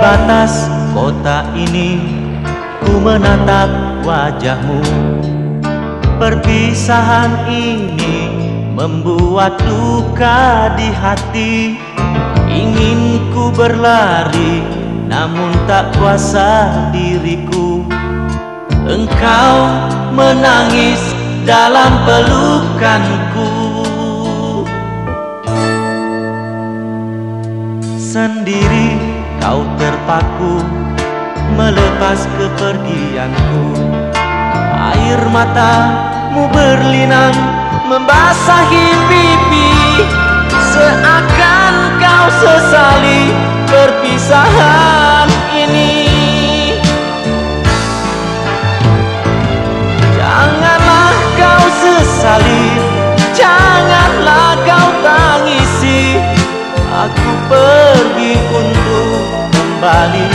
batas kota ini. Ku menatap wajahmu. Perpisahan ini membuat duka di hati. Ingin ku berlari namun tak kuasa diriku. Engkau menangis dalam pelukanku. Sendiri kau terpaku melepas kepergianku. Air matamu berlinang membasahi pipi. Seakan kau sesali perpisahan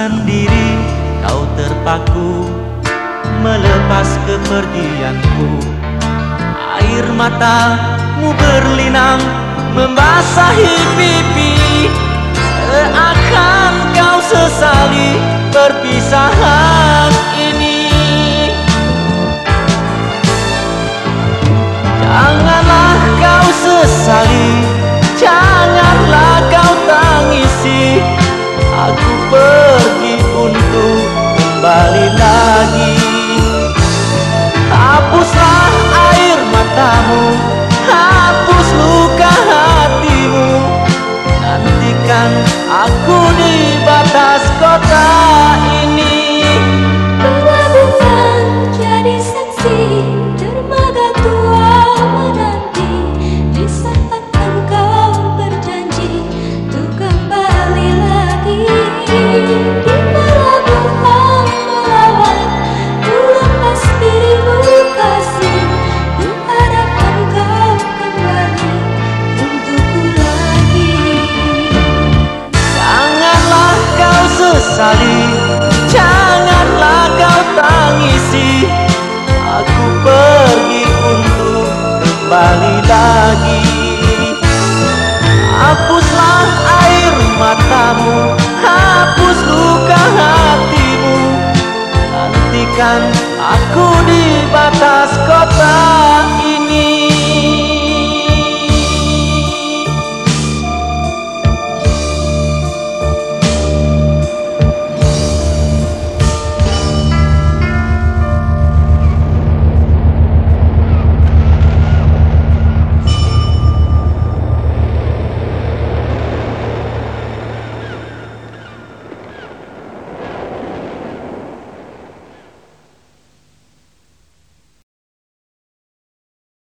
Sendiri kau terpaku Melepas kepergianku. Air matamu berlinang Membasahi pipi. Seakan kau sesali Perpisahan sesali Janganlah kau tangisi. Aku pergi untuk kembali lagi. Hapuslah air matamu Hapus luka hatimu. Nantikan aku di batas kota